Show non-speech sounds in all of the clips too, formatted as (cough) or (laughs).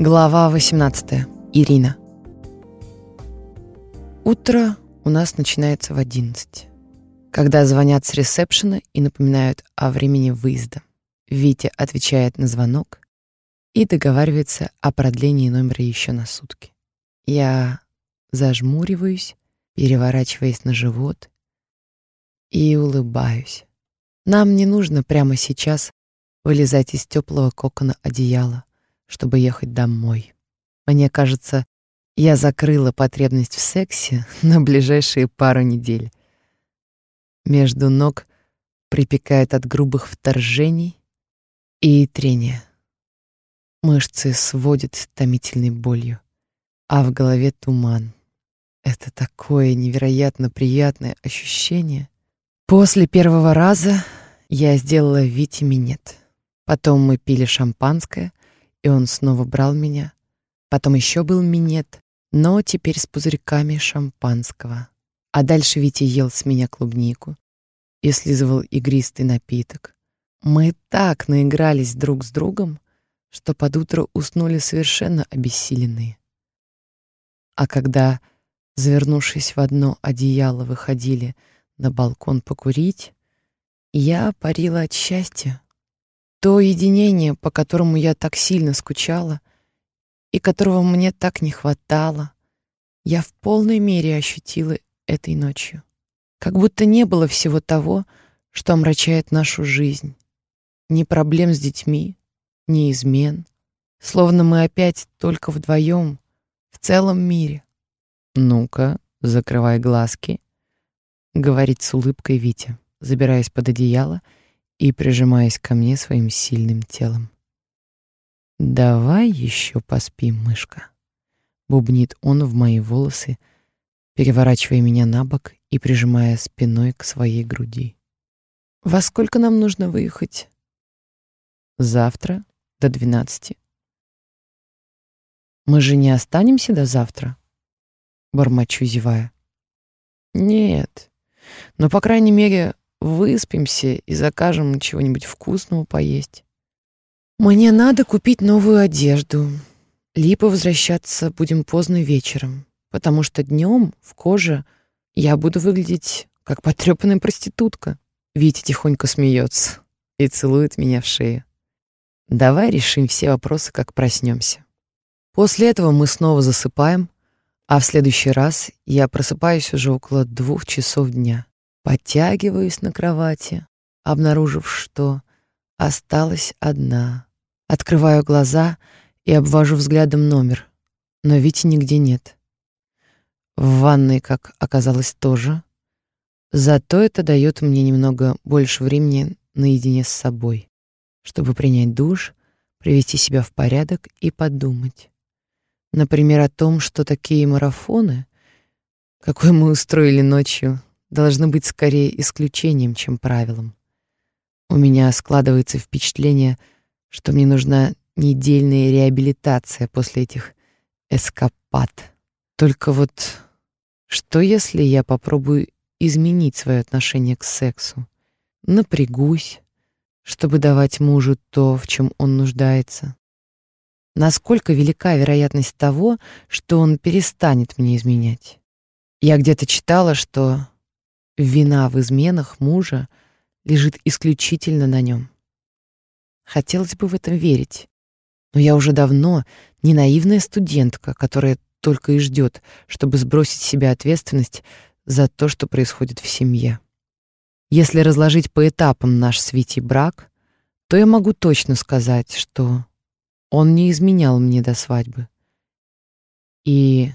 Глава 18. Ирина. Утро у нас начинается в 11, когда звонят с ресепшена и напоминают о времени выезда. Витя отвечает на звонок и договаривается о продлении номера еще на сутки. Я зажмуриваюсь, переворачиваясь на живот и улыбаюсь. Нам не нужно прямо сейчас вылезать из теплого кокона одеяла чтобы ехать домой. Мне кажется, я закрыла потребность в сексе (laughs) на ближайшие пару недель. Между ног припекает от грубых вторжений и трения. Мышцы сводят томительной болью, а в голове туман. Это такое невероятно приятное ощущение. После первого раза я сделала Вите минет. Потом мы пили шампанское, и он снова брал меня. Потом еще был минет, но теперь с пузырьками шампанского. А дальше Витя ел с меня клубнику и слизывал игристый напиток. Мы так наигрались друг с другом, что под утро уснули совершенно обессиленные. А когда, завернувшись в одно одеяло, выходили на балкон покурить, я парила от счастья, то единение, по которому я так сильно скучала и которого мне так не хватало, я в полной мере ощутила этой ночью. Как будто не было всего того, что омрачает нашу жизнь. Ни проблем с детьми, ни измен. Словно мы опять только вдвоем в целом мире. «Ну-ка, закрывай глазки», — говорит с улыбкой Витя, забираясь под одеяло — и прижимаясь ко мне своим сильным телом. «Давай еще поспим, мышка», — бубнит он в мои волосы, переворачивая меня на бок и прижимая спиной к своей груди. «Во сколько нам нужно выехать?» «Завтра до двенадцати». «Мы же не останемся до завтра?» Бормочу, зевая. «Нет, но, по крайней мере, Выспимся и закажем чего-нибудь вкусного поесть. Мне надо купить новую одежду. Липа возвращаться будем поздно вечером, потому что днем в коже я буду выглядеть как потрепанная проститутка. Витя тихонько смеется и целует меня в шею. Давай решим все вопросы, как проснемся. После этого мы снова засыпаем, а в следующий раз я просыпаюсь уже около двух часов дня. Подтягиваюсь на кровати, обнаружив, что осталась одна. Открываю глаза и обвожу взглядом номер, но Вити нигде нет. В ванной, как оказалось, тоже. Зато это дает мне немного больше времени наедине с собой, чтобы принять душ, привести себя в порядок и подумать. Например, о том, что такие марафоны, какой мы устроили ночью, должны быть скорее исключением, чем правилом. У меня складывается впечатление, что мне нужна недельная реабилитация после этих эскапад. Только вот что если я попробую изменить свое отношение к сексу? Напрягусь, чтобы давать мужу то, в чем он нуждается. Насколько велика вероятность того, что он перестанет мне изменять? Я где-то читала, что Вина в изменах мужа лежит исключительно на нем. Хотелось бы в этом верить, но я уже давно не наивная студентка, которая только и ждет, чтобы сбросить себя ответственность за то, что происходит в семье. Если разложить по этапам наш с Витей брак, то я могу точно сказать, что он не изменял мне до свадьбы. И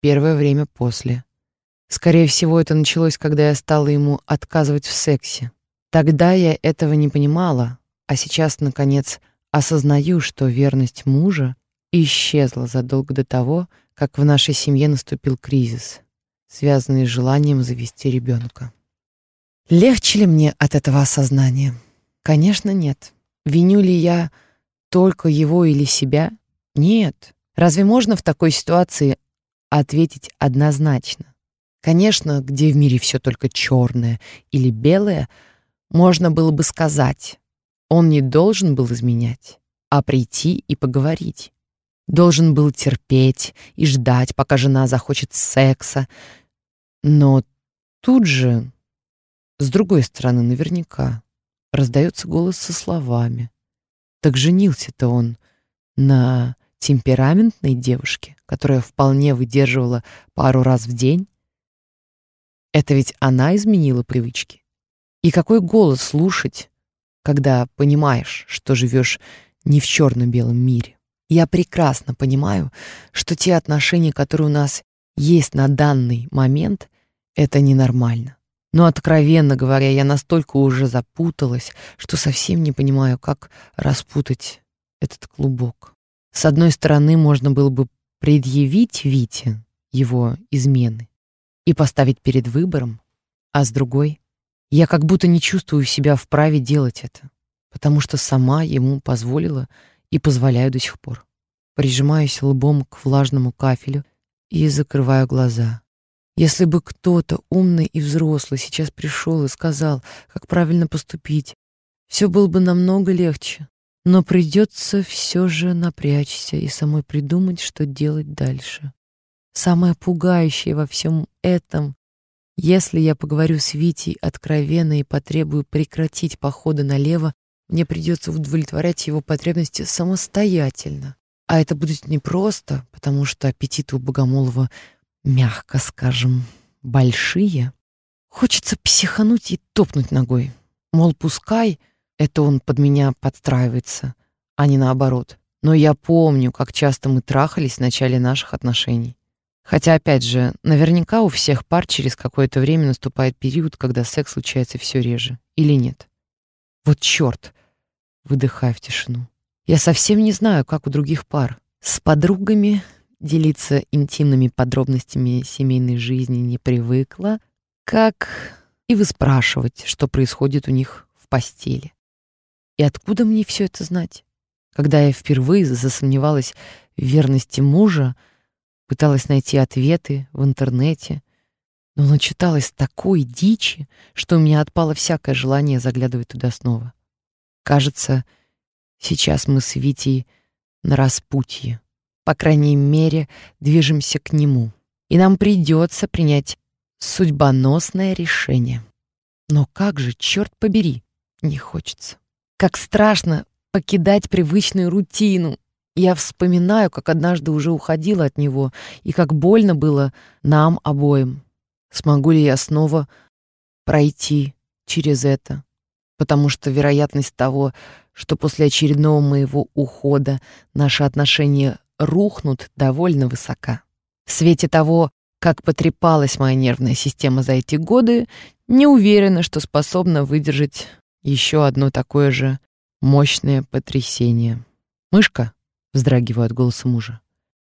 первое время после. Скорее всего, это началось, когда я стала ему отказывать в сексе. Тогда я этого не понимала, а сейчас, наконец, осознаю, что верность мужа исчезла задолго до того, как в нашей семье наступил кризис, связанный с желанием завести ребенка. Легче ли мне от этого осознания? Конечно, нет. Виню ли я только его или себя? Нет. Разве можно в такой ситуации ответить однозначно? Конечно, где в мире все только черное или белое, можно было бы сказать, он не должен был изменять, а прийти и поговорить. Должен был терпеть и ждать, пока жена захочет секса. Но тут же, с другой стороны, наверняка, раздается голос со словами. Так женился-то он на темпераментной девушке, которая вполне выдерживала пару раз в день. Это ведь она изменила привычки. И какой голос слушать, когда понимаешь, что живешь не в черно-белом мире? Я прекрасно понимаю, что те отношения, которые у нас есть на данный момент, это ненормально. Но, откровенно говоря, я настолько уже запуталась, что совсем не понимаю, как распутать этот клубок. С одной стороны, можно было бы предъявить Вите его измены и поставить перед выбором, а с другой, я как будто не чувствую себя вправе делать это, потому что сама ему позволила и позволяю до сих пор. Прижимаюсь лбом к влажному кафелю и закрываю глаза. Если бы кто-то умный и взрослый сейчас пришел и сказал, как правильно поступить, все было бы намного легче. Но придется все же напрячься и самой придумать, что делать дальше. Самое пугающее во всем этом, если я поговорю с Витей откровенно и потребую прекратить походы налево, мне придется удовлетворять его потребности самостоятельно. А это будет непросто, потому что аппетиты у Богомолова, мягко скажем, большие. Хочется психануть и топнуть ногой. Мол, пускай это он под меня подстраивается, а не наоборот. Но я помню, как часто мы трахались в начале наших отношений. Хотя, опять же, наверняка у всех пар через какое-то время наступает период, когда секс случается все реже. Или нет? Вот чёрт! Выдыхаю в тишину. Я совсем не знаю, как у других пар. С подругами делиться интимными подробностями семейной жизни не привыкла, как и выспрашивать, что происходит у них в постели. И откуда мне все это знать? Когда я впервые засомневалась в верности мужа, пыталась найти ответы в интернете, но начиталась такой дичи, что у меня отпало всякое желание заглядывать туда снова. Кажется, сейчас мы с Витей на распутье. По крайней мере, движемся к нему. И нам придется принять судьбоносное решение. Но как же, черт побери, не хочется. Как страшно покидать привычную рутину. Я вспоминаю, как однажды уже уходила от него, и как больно было нам обоим. Смогу ли я снова пройти через это? Потому что вероятность того, что после очередного моего ухода наши отношения рухнут, довольно высока. В свете того, как потрепалась моя нервная система за эти годы, не уверена, что способна выдержать еще одно такое же мощное потрясение. «Мышка!» — вздрагиваю от голоса мужа.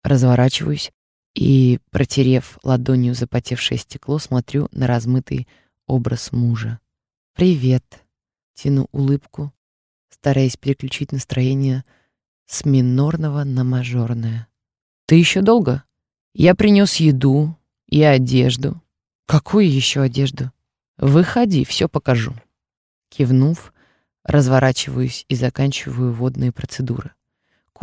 Разворачиваюсь и, протерев ладонью запотевшее стекло, смотрю на размытый образ мужа. «Привет!» — тяну улыбку, стараясь переключить настроение с минорного на мажорное. «Ты еще долго? Я принес еду и одежду». «Какую еще одежду?» «Выходи, все покажу». Кивнув, разворачиваюсь и заканчиваю водные процедуры.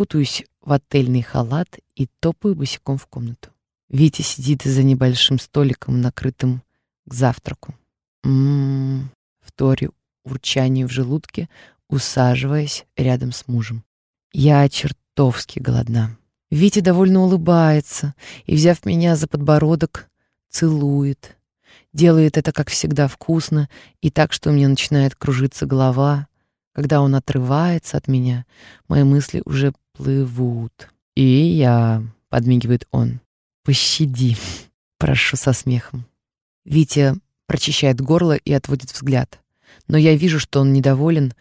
Кутаюсь в отельный халат и топаю босиком в комнату. Витя сидит за небольшим столиком, накрытым к завтраку. Ммм, вторю урчанию в желудке, усаживаясь рядом с мужем. Я чертовски голодна. Витя довольно улыбается и, взяв меня за подбородок, целует. Делает это, как всегда, вкусно и так, что у меня начинает кружиться голова. Когда он отрывается от меня, мои мысли уже плывут. «И я», — подмигивает он, — «пощади», (laughs) — прошу со смехом. Витя прочищает горло и отводит взгляд. Но я вижу, что он недоволен,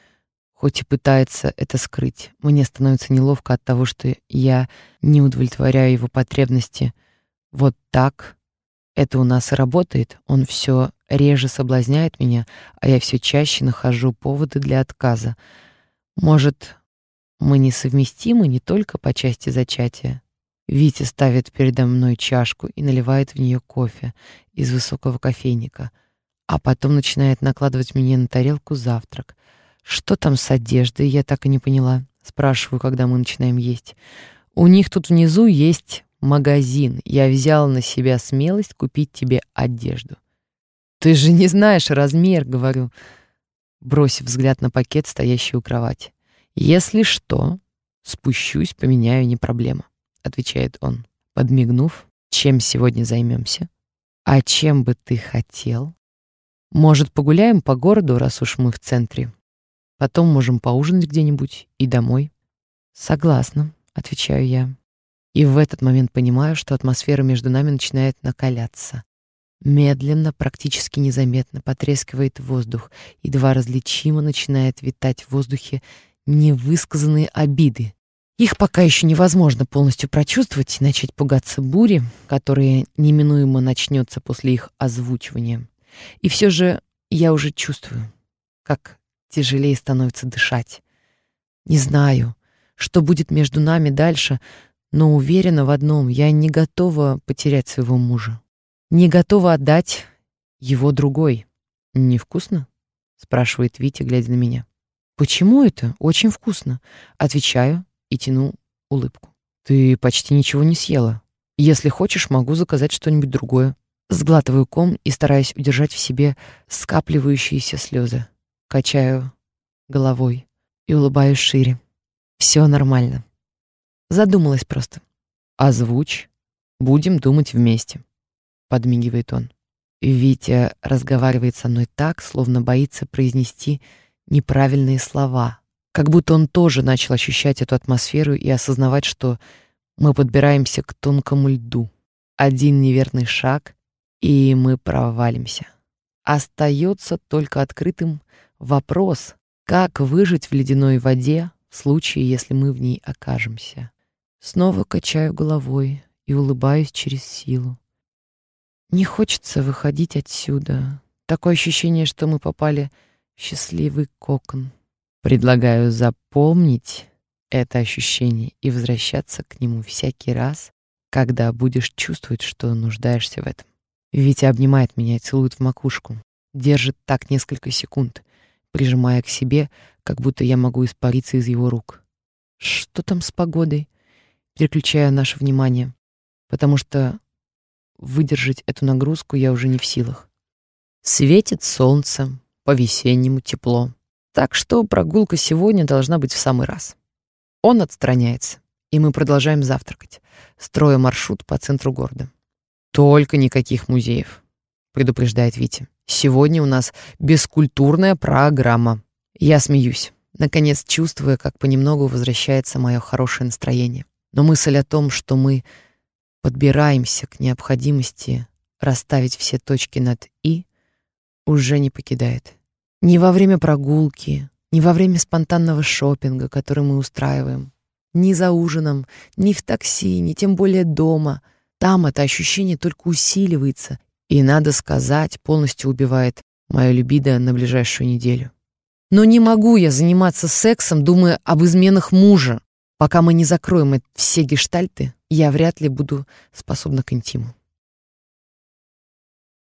хоть и пытается это скрыть. Мне становится неловко от того, что я не удовлетворяю его потребности вот так, это у нас и работает. Он все реже соблазняет меня, а я все чаще нахожу поводы для отказа. Может, мы несовместимы не только по части зачатия. Витя ставит передо мной чашку и наливает в нее кофе из высокого кофейника, а потом начинает накладывать мне на тарелку завтрак. Что там с одеждой, я так и не поняла. Спрашиваю, когда мы начинаем есть. У них тут внизу есть магазин. Я взял на себя смелость купить тебе одежду. Ты же не знаешь размер, говорю, бросив взгляд на пакет, стоящий у кровати. Если что, спущусь, поменяю, не проблема, отвечает он, подмигнув. Чем сегодня займемся? А чем бы ты хотел? Может, погуляем по городу, раз уж мы в центре? Потом можем поужинать где-нибудь и домой. Согласна, отвечаю я. И в этот момент понимаю, что атмосфера между нами начинает накаляться. Медленно, практически незаметно потрескивает воздух, едва различимо начинает витать в воздухе невысказанные обиды. Их пока еще невозможно полностью прочувствовать и начать пугаться бури, которая неминуемо начнется после их озвучивания. И все же я уже чувствую, как тяжелее становится дышать. Не знаю, что будет между нами дальше, но уверена в одном, я не готова потерять своего мужа. Не готова отдать его другой. Невкусно? спрашивает Витя, глядя на меня. Почему это? Очень вкусно, отвечаю и тяну улыбку. Ты почти ничего не съела. Если хочешь, могу заказать что-нибудь другое. Сглатываю ком и стараюсь удержать в себе скапливающиеся слезы. Качаю головой и улыбаюсь шире. Все нормально. Задумалась просто. Озвучь. Будем думать вместе. Подмигивает он. Витя разговаривает со мной так, словно боится произнести неправильные слова. Как будто он тоже начал ощущать эту атмосферу и осознавать, что мы подбираемся к тонкому льду. Один неверный шаг, и мы провалимся. Остается только открытым вопрос, как выжить в ледяной воде в случае, если мы в ней окажемся. Снова качаю головой и улыбаюсь через силу. Не хочется выходить отсюда. Такое ощущение, что мы попали счастливый кокон. Предлагаю запомнить это ощущение и возвращаться к нему всякий раз, когда будешь чувствовать, что нуждаешься в этом. Витя обнимает меня и целует в макушку. Держит так несколько секунд, прижимая к себе, как будто я могу испариться из его рук. Что там с погодой? переключая наше внимание, потому что выдержать эту нагрузку я уже не в силах. Светит солнце, по-весеннему тепло. Так что прогулка сегодня должна быть в самый раз. Он отстраняется, и мы продолжаем завтракать, строя маршрут по центру города. Только никаких музеев, предупреждает Витя. Сегодня у нас бескультурная программа. Я смеюсь, наконец чувствуя, как понемногу возвращается мое хорошее настроение. Но мысль о том, что мы подбираемся к необходимости расставить все точки над «и», уже не покидает. Ни во время прогулки, ни во время спонтанного шопинга, который мы устраиваем, ни за ужином, ни в такси, ни тем более дома. Там это ощущение только усиливается и, надо сказать, полностью убивает мое либидо на ближайшую неделю. Но не могу я заниматься сексом, думая об изменах мужа. Пока мы не закроем все гештальты, я вряд ли буду способна к интиму.